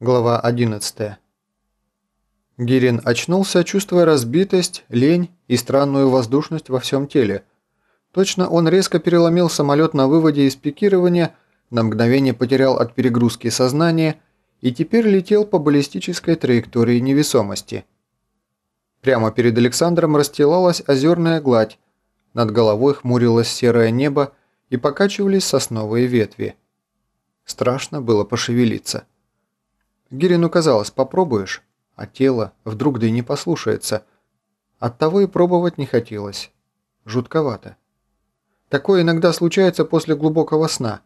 Глава 11. Гирин очнулся, чувствуя разбитость, лень и странную воздушность во всем теле. Точно он резко переломил самолет на выводе из пикирования, на мгновение потерял от перегрузки сознание и теперь летел по баллистической траектории невесомости. Прямо перед Александром расстилалась озерная гладь, над головой хмурилось серое небо и покачивались сосновые ветви. Страшно было пошевелиться. Гирину казалось, попробуешь, а тело вдруг да и не послушается. Оттого и пробовать не хотелось. Жутковато. Такое иногда случается после глубокого сна.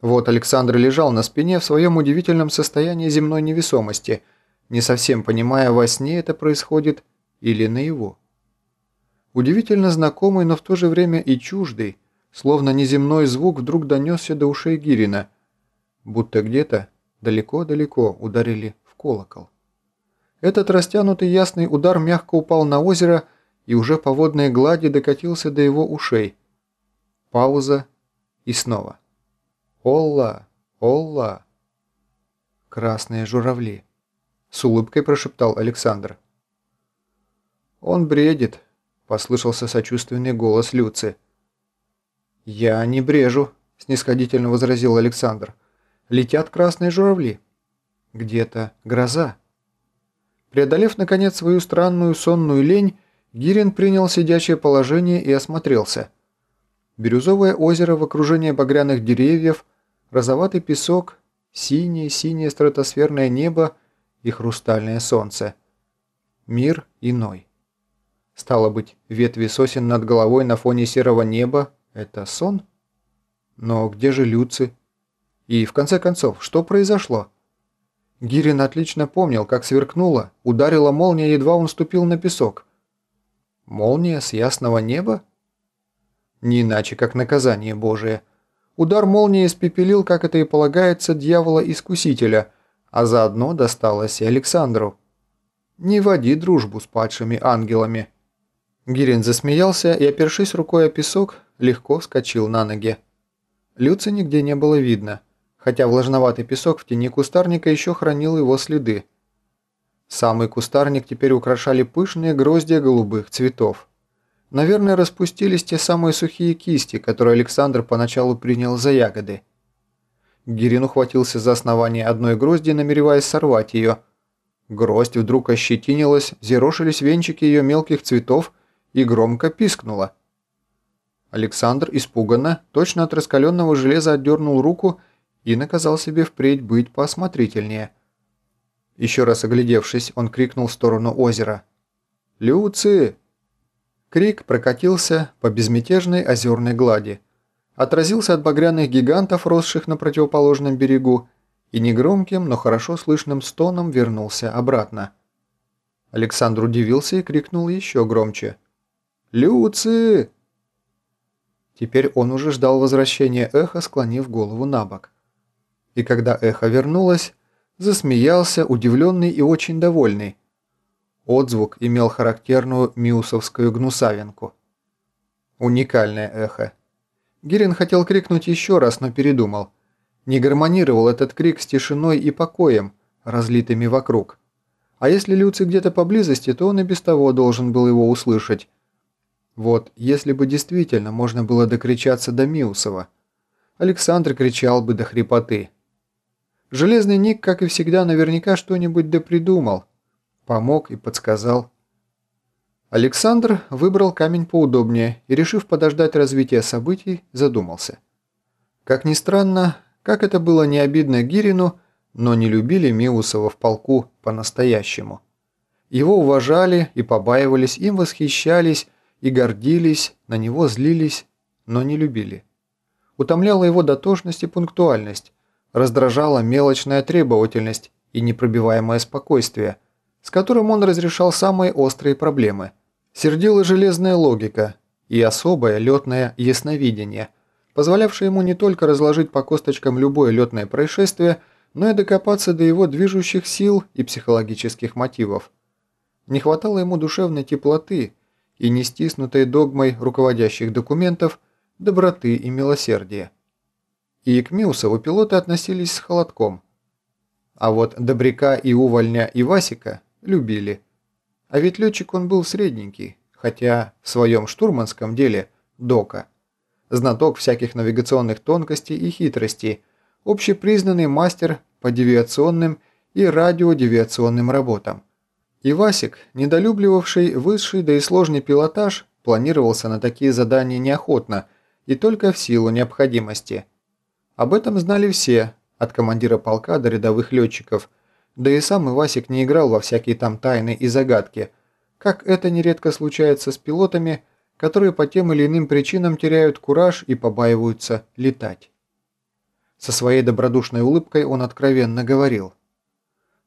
Вот Александр лежал на спине в своем удивительном состоянии земной невесомости, не совсем понимая, во сне это происходит или наяву. Удивительно знакомый, но в то же время и чуждый, словно неземной звук вдруг донесся до ушей Гирина, будто где-то далеко-далеко ударили в колокол. Этот растянутый ясный удар мягко упал на озеро и уже по водной глади докатился до его ушей. Пауза и снова. «Олла! Олла!» «Красные журавли!» – с улыбкой прошептал Александр. «Он бредит», – послышался сочувственный голос Люцы. «Я не брежу», – снисходительно возразил Александр летят красные журавли. Где-то гроза. Преодолев, наконец, свою странную сонную лень, Гирин принял сидячее положение и осмотрелся. Бирюзовое озеро в окружении багряных деревьев, розоватый песок, синее-синее стратосферное небо и хрустальное солнце. Мир иной. Стало быть, ветви сосен над головой на фоне серого неба – это сон? Но где же Люци? И, в конце концов, что произошло? Гирин отлично помнил, как сверкнула, ударила молния, едва он ступил на песок. Молния с ясного неба? Не иначе, как наказание Божие. Удар молнии испепелил, как это и полагается, дьявола-искусителя, а заодно досталось и Александру. Не води дружбу с падшими ангелами. Гирин засмеялся и, опершись рукой о песок, легко вскочил на ноги. Люца нигде не было видно хотя влажноватый песок в тени кустарника еще хранил его следы. Самый кустарник теперь украшали пышные гроздья голубых цветов. Наверное, распустились те самые сухие кисти, которые Александр поначалу принял за ягоды. Гирин ухватился за основание одной грозди, намереваясь сорвать ее. Гроздь вдруг ощетинилась, зерошились венчики ее мелких цветов и громко пискнула. Александр испуганно, точно от раскаленного железа отдернул руку и наказал себе впредь быть поосмотрительнее. Еще раз оглядевшись, он крикнул в сторону озера. «Люци!» Крик прокатился по безмятежной озерной глади, отразился от багряных гигантов, росших на противоположном берегу, и негромким, но хорошо слышным стоном вернулся обратно. Александр удивился и крикнул еще громче. «Люци!» Теперь он уже ждал возвращения эха, склонив голову на бок и когда эхо вернулось, засмеялся, удивленный и очень довольный. Отзвук имел характерную миусовскую гнусавинку. Уникальное эхо. Гирин хотел крикнуть еще раз, но передумал. Не гармонировал этот крик с тишиной и покоем, разлитыми вокруг. А если Люци где-то поблизости, то он и без того должен был его услышать. Вот, если бы действительно можно было докричаться до Миусова. Александр кричал бы до хрипоты. Железный Ник, как и всегда, наверняка что-нибудь допридумал. Помог и подсказал. Александр выбрал камень поудобнее и, решив подождать развития событий, задумался. Как ни странно, как это было не обидно Гирину, но не любили Миусова в полку по-настоящему. Его уважали и побаивались, им восхищались и гордились, на него злились, но не любили. Утомляла его дотошность и пунктуальность, раздражала мелочная требовательность и непробиваемое спокойствие, с которым он разрешал самые острые проблемы. Сердила железная логика и особое летное ясновидение, позволявшее ему не только разложить по косточкам любое летное происшествие, но и докопаться до его движущих сил и психологических мотивов. Не хватало ему душевной теплоты и не стиснутой догмой руководящих документов доброты и милосердия и к Миусову пилоты относились с холодком. А вот Добряка и Увольня и Васика любили. А ведь летчик он был средненький, хотя в своем штурманском деле – дока. Знаток всяких навигационных тонкостей и хитростей, общепризнанный мастер по девиационным и радиодевиационным работам. И Васик, недолюбливавший высший да и сложный пилотаж, планировался на такие задания неохотно и только в силу необходимости. Об этом знали все, от командира полка до рядовых летчиков, да и сам Ивасик не играл во всякие там тайны и загадки, как это нередко случается с пилотами, которые по тем или иным причинам теряют кураж и побаиваются летать. Со своей добродушной улыбкой он откровенно говорил.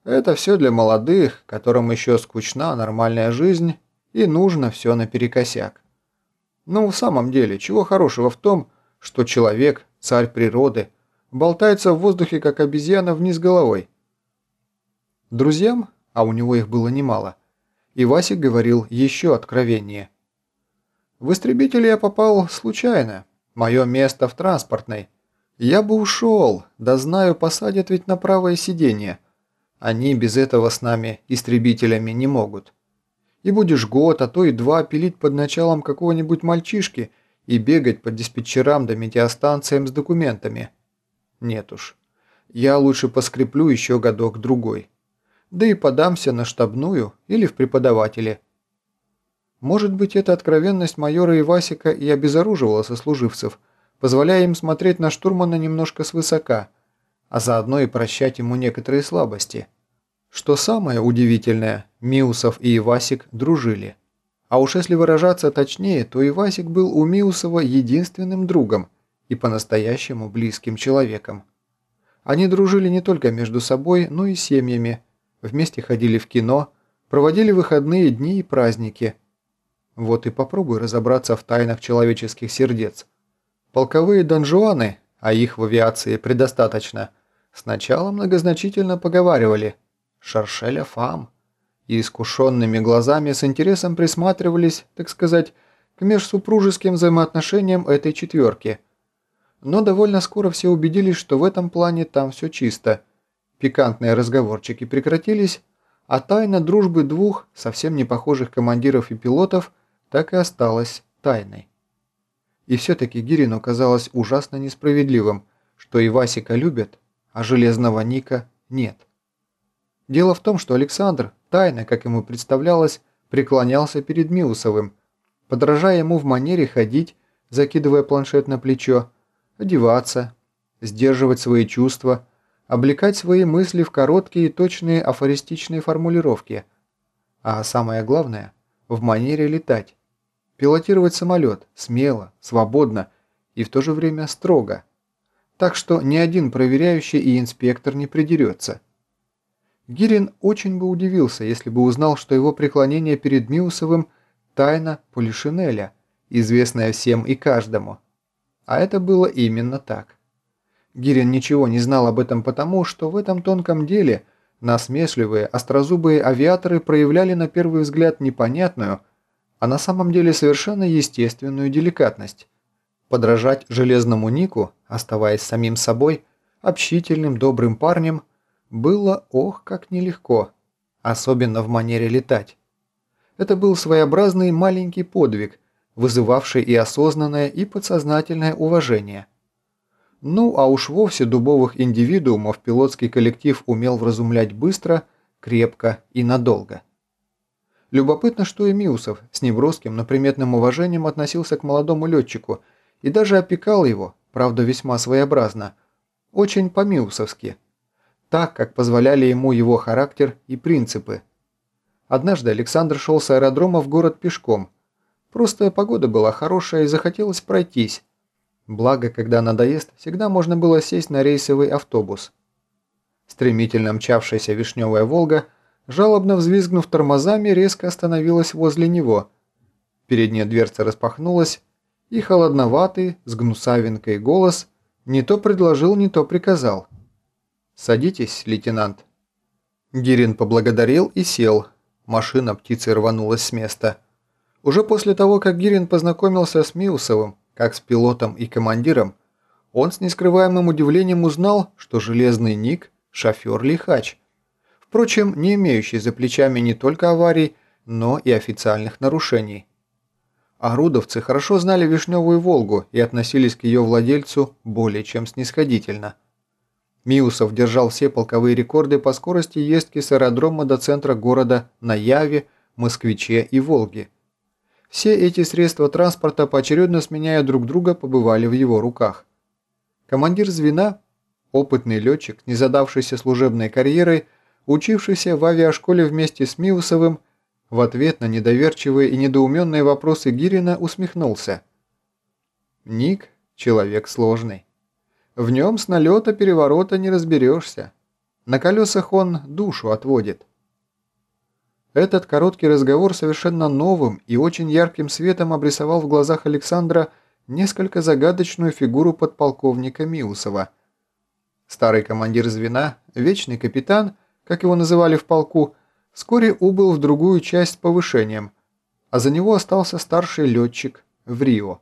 «Это все для молодых, которым еще скучна нормальная жизнь и нужно все наперекосяк. Ну, в самом деле, чего хорошего в том, что человек, царь природы, болтается в воздухе, как обезьяна вниз головой. Друзьям, а у него их было немало, и Васик говорил еще откровеннее. В истребители я попал случайно. Мое место в транспортной. Я бы ушел, да знаю, посадят ведь на правое сиденье. Они без этого с нами, истребителями, не могут и будешь год, а то и два пилить под началом какого-нибудь мальчишки и бегать по диспетчерам да метеостанциям с документами. Нет уж. Я лучше поскреплю еще годок-другой. Да и подамся на штабную или в преподаватели. Может быть, эта откровенность майора Ивасика и обезоруживала сослуживцев, позволяя им смотреть на штурмана немножко свысока, а заодно и прощать ему некоторые слабости – что самое удивительное, Миусов и Ивасик дружили. А уж если выражаться точнее, то Ивасик был у Миусова единственным другом и по-настоящему близким человеком. Они дружили не только между собой, но и семьями, вместе ходили в кино, проводили выходные дни и праздники. Вот и попробуй разобраться в тайнах человеческих сердец. Полковые донжуаны, а их в авиации предостаточно, сначала многозначительно поговаривали – Шаршеля Фам, и искушенными глазами с интересом присматривались, так сказать, к межсупружеским взаимоотношениям этой четверки. Но довольно скоро все убедились, что в этом плане там все чисто. Пикантные разговорчики прекратились, а тайна дружбы двух совсем не похожих командиров и пилотов так и осталась тайной. И все-таки Гирину казалось ужасно несправедливым, что и Васика любят, а Железного Ника нет. Дело в том, что Александр, тайно, как ему представлялось, преклонялся перед Миусовым, подражая ему в манере ходить, закидывая планшет на плечо, одеваться, сдерживать свои чувства, облекать свои мысли в короткие и точные афористичные формулировки. А самое главное, в манере летать. Пилотировать самолет смело, свободно и в то же время строго. Так что ни один проверяющий и инспектор не придерется – Гирин очень бы удивился, если бы узнал, что его преклонение перед Миусовым – тайна Полишинеля, известная всем и каждому. А это было именно так. Гирин ничего не знал об этом потому, что в этом тонком деле насмешливые, острозубые авиаторы проявляли на первый взгляд непонятную, а на самом деле совершенно естественную деликатность. Подражать железному Нику, оставаясь самим собой, общительным, добрым парнем – было ох как нелегко, особенно в манере летать. Это был своеобразный маленький подвиг, вызывавший и осознанное, и подсознательное уважение. Ну, а уж вовсе дубовых индивидуумов пилотский коллектив умел вразумлять быстро, крепко и надолго. Любопытно, что и Миусов с неброским, но приметным уважением относился к молодому летчику и даже опекал его, правда весьма своеобразно, очень по-миусовски – так, как позволяли ему его характер и принципы. Однажды Александр шел с аэродрома в город пешком. Просто погода была хорошая и захотелось пройтись. Благо, когда надоест, всегда можно было сесть на рейсовый автобус. Стремительно мчавшаяся вишневая «Волга», жалобно взвизгнув тормозами, резко остановилась возле него. Передняя дверца распахнулась, и холодноватый, с гнусавинкой голос не то предложил, не то приказал – «Садитесь, лейтенант». Гирин поблагодарил и сел. Машина птицей рванулась с места. Уже после того, как Гирин познакомился с Миусовым, как с пилотом и командиром, он с нескрываемым удивлением узнал, что железный Ник шофер-лихач. Впрочем, не имеющий за плечами не только аварий, но и официальных нарушений. Орудовцы хорошо знали Вишневую Волгу и относились к ее владельцу более чем снисходительно. Миусов держал все полковые рекорды по скорости ездки с аэродрома до центра города на Яве, Москвиче и Волге. Все эти средства транспорта, поочередно сменяя друг друга, побывали в его руках. Командир звена, опытный летчик, не задавшийся служебной карьерой, учившийся в авиашколе вместе с Миусовым, в ответ на недоверчивые и недоуменные вопросы Гирина усмехнулся. Ник – человек сложный. В нем с налета переворота не разберешься. На колесах он душу отводит. Этот короткий разговор совершенно новым и очень ярким светом обрисовал в глазах Александра несколько загадочную фигуру подполковника Миусова. Старый командир звена, вечный капитан, как его называли в полку – вскоре убыл в другую часть с повышением, а за него остался старший летчик в Рио.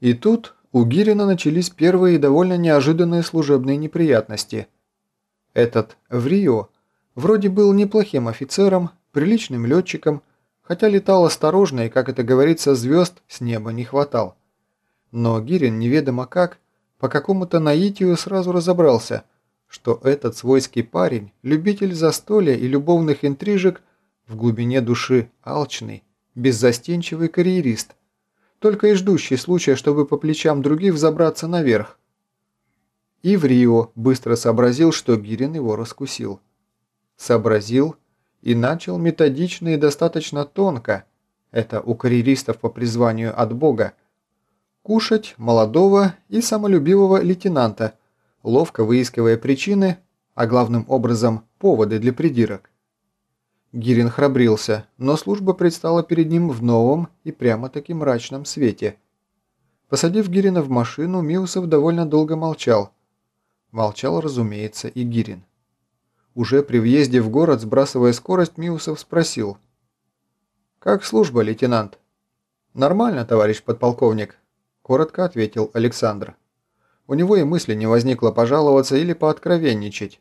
И тут у Гирина начались первые довольно неожиданные служебные неприятности. Этот в Рио вроде был неплохим офицером, приличным летчиком, хотя летал осторожно и, как это говорится, звезд с неба не хватал. Но Гирин неведомо как, по какому-то наитию сразу разобрался – что этот свойский парень, любитель застолья и любовных интрижек, в глубине души алчный, беззастенчивый карьерист, только и ждущий случая, чтобы по плечам других взобраться наверх. И в Рио быстро сообразил, что Гирин его раскусил. Сообразил и начал методично и достаточно тонко, это у карьеристов по призванию от Бога, кушать молодого и самолюбивого лейтенанта – ловко выискивая причины, а главным образом поводы для придирок. Гирин храбрился, но служба предстала перед ним в новом и прямо-таки мрачном свете. Посадив Гирина в машину, Миусов довольно долго молчал. Молчал, разумеется, и Гирин. Уже при въезде в город, сбрасывая скорость, Миусов спросил. «Как служба, лейтенант?» «Нормально, товарищ подполковник», – коротко ответил Александр. У него и мысли не возникло пожаловаться или пооткровенничать.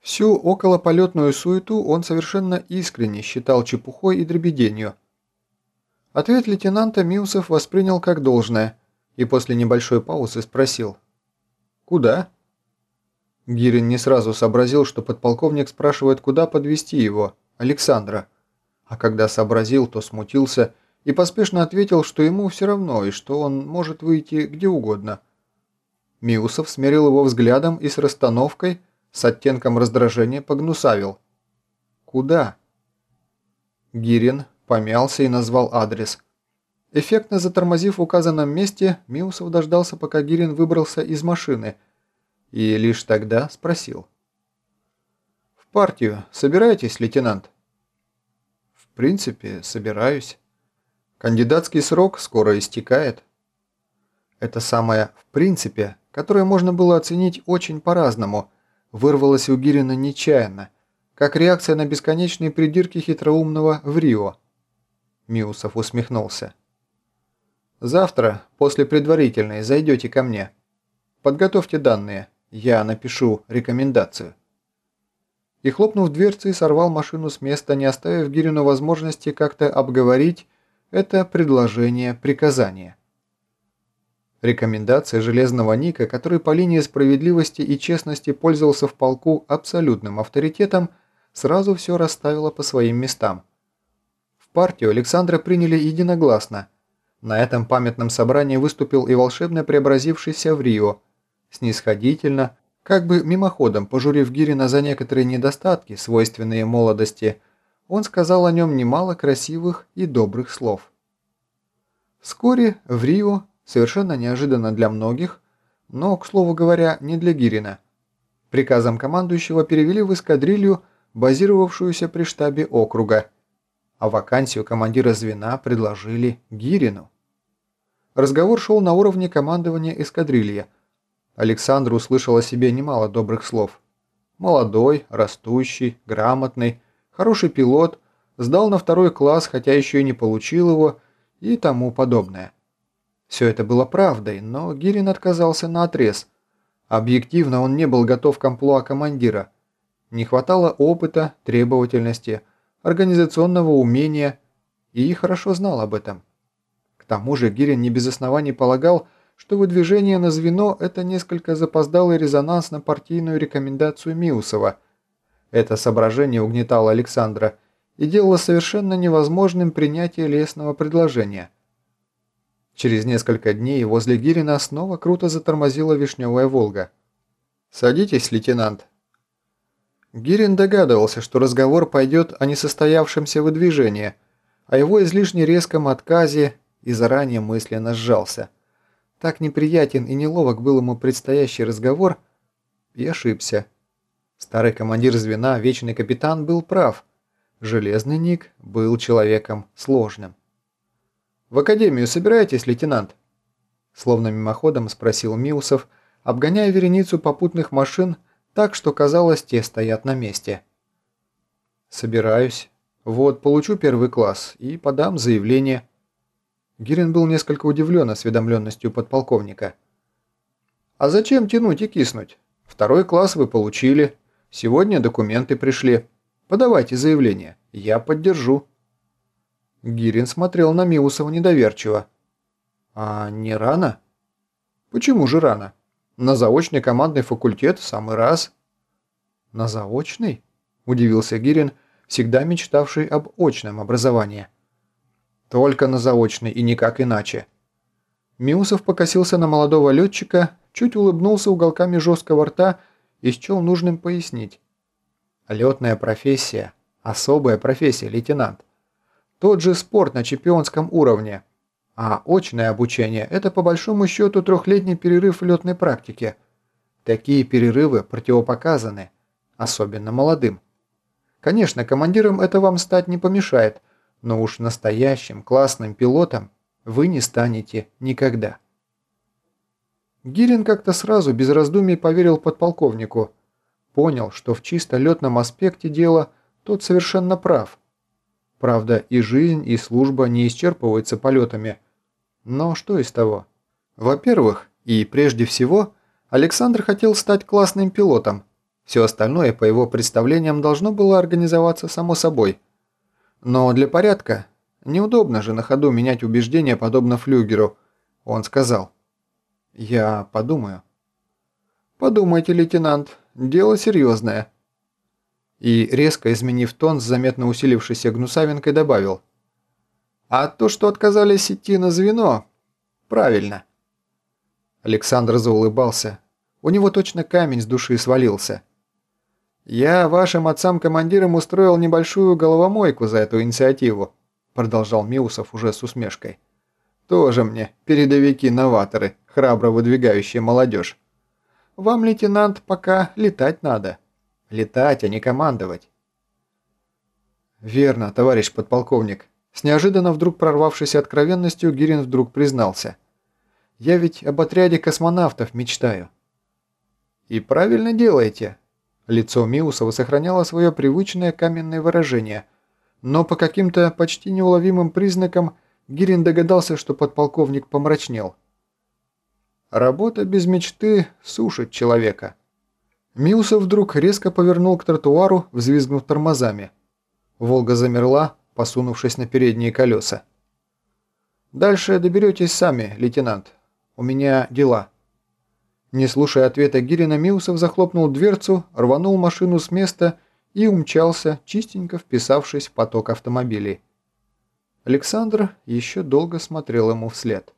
Всю околополетную суету он совершенно искренне считал чепухой и дребеденью. Ответ лейтенанта Миусов воспринял как должное и после небольшой паузы спросил «Куда?». Гирин не сразу сообразил, что подполковник спрашивает, куда подвести его, Александра. А когда сообразил, то смутился и поспешно ответил, что ему все равно и что он может выйти где угодно – Миусов смерил его взглядом и с расстановкой, с оттенком раздражения погнусавил. «Куда?» Гирин помялся и назвал адрес. Эффектно затормозив в указанном месте, Миусов дождался, пока Гирин выбрался из машины, и лишь тогда спросил. «В партию собираетесь, лейтенант?» «В принципе, собираюсь. Кандидатский срок скоро истекает». Это самое «в принципе» которое можно было оценить очень по-разному, вырвалось у Гирина нечаянно, как реакция на бесконечные придирки хитроумного в Рио. Миусов усмехнулся. «Завтра, после предварительной, зайдете ко мне. Подготовьте данные, я напишу рекомендацию». И хлопнув дверцей, сорвал машину с места, не оставив Гирину возможности как-то обговорить это предложение приказания. Рекомендация Железного Ника, который по линии справедливости и честности пользовался в полку абсолютным авторитетом, сразу все расставила по своим местам. В партию Александра приняли единогласно. На этом памятном собрании выступил и волшебно преобразившийся в Рио. Снисходительно, как бы мимоходом пожурив Гирина за некоторые недостатки, свойственные молодости, он сказал о нем немало красивых и добрых слов. Вскоре в Рио совершенно неожиданно для многих, но, к слову говоря, не для Гирина. Приказом командующего перевели в эскадрилью, базировавшуюся при штабе округа, а вакансию командира звена предложили Гирину. Разговор шел на уровне командования эскадрильи. Александр услышал о себе немало добрых слов. Молодой, растущий, грамотный, хороший пилот, сдал на второй класс, хотя еще и не получил его, и тому подобное. Все это было правдой, но Гирин отказался на отрез. Объективно он не был готов к амплуа командира. Не хватало опыта, требовательности, организационного умения, и хорошо знал об этом. К тому же Гирин не без оснований полагал, что выдвижение на звено – это несколько запоздалый резонанс на партийную рекомендацию Миусова. Это соображение угнетало Александра и делало совершенно невозможным принятие лесного предложения – Через несколько дней возле Гирина снова круто затормозила вишневая «Волга». «Садитесь, лейтенант». Гирин догадывался, что разговор пойдет о несостоявшемся выдвижении, о его излишне резком отказе и заранее мысленно сжался. Так неприятен и неловок был ему предстоящий разговор, и ошибся. Старый командир звена, вечный капитан, был прав. Железный Ник был человеком сложным. «В академию собираетесь, лейтенант?» Словно мимоходом спросил Миусов, обгоняя вереницу попутных машин так, что казалось, те стоят на месте. «Собираюсь. Вот, получу первый класс и подам заявление». Гирин был несколько удивлен осведомленностью подполковника. «А зачем тянуть и киснуть? Второй класс вы получили. Сегодня документы пришли. Подавайте заявление. Я поддержу». Гирин смотрел на Миусова недоверчиво. «А не рано?» «Почему же рано? На заочный командный факультет в самый раз». «На заочный?» – удивился Гирин, всегда мечтавший об очном образовании. «Только на заочный и никак иначе». Миусов покосился на молодого летчика, чуть улыбнулся уголками жесткого рта и счел нужным пояснить. «Летная профессия, особая профессия, лейтенант. Тот же спорт на чемпионском уровне. А очное обучение – это по большому счету трехлетний перерыв в летной практике. Такие перерывы противопоказаны, особенно молодым. Конечно, командиром это вам стать не помешает, но уж настоящим классным пилотом вы не станете никогда. Гирин как-то сразу, без раздумий, поверил подполковнику. Понял, что в чисто летном аспекте дела тот совершенно прав – Правда, и жизнь, и служба не исчерпываются полетами. Но что из того? Во-первых, и прежде всего, Александр хотел стать классным пилотом. Все остальное, по его представлениям, должно было организоваться само собой. Но для порядка, неудобно же на ходу менять убеждения, подобно флюгеру. Он сказал. «Я подумаю». «Подумайте, лейтенант, дело серьезное» и, резко изменив тон с заметно усилившейся гнусавинкой, добавил. «А то, что отказались идти на звено, правильно». Александр заулыбался. У него точно камень с души свалился. «Я вашим отцам-командирам устроил небольшую головомойку за эту инициативу», продолжал Миусов уже с усмешкой. «Тоже мне передовики-новаторы, храбро выдвигающие молодежь. Вам, лейтенант, пока летать надо». Летать, а не командовать. Верно, товарищ подполковник. С неожиданно вдруг прорвавшейся откровенностью Гирин вдруг признался. Я ведь об отряде космонавтов мечтаю. И правильно делаете. Лицо Миусова сохраняло свое привычное каменное выражение, но по каким-то почти неуловимым признакам Гирин догадался, что подполковник помрачнел. Работа без мечты сушит человека. Миусов вдруг резко повернул к тротуару, взвизгнув тормозами. Волга замерла, посунувшись на передние колеса. «Дальше доберетесь сами, лейтенант. У меня дела». Не слушая ответа Гирина, Миусов захлопнул дверцу, рванул машину с места и умчался, чистенько вписавшись в поток автомобилей. Александр еще долго смотрел ему вслед.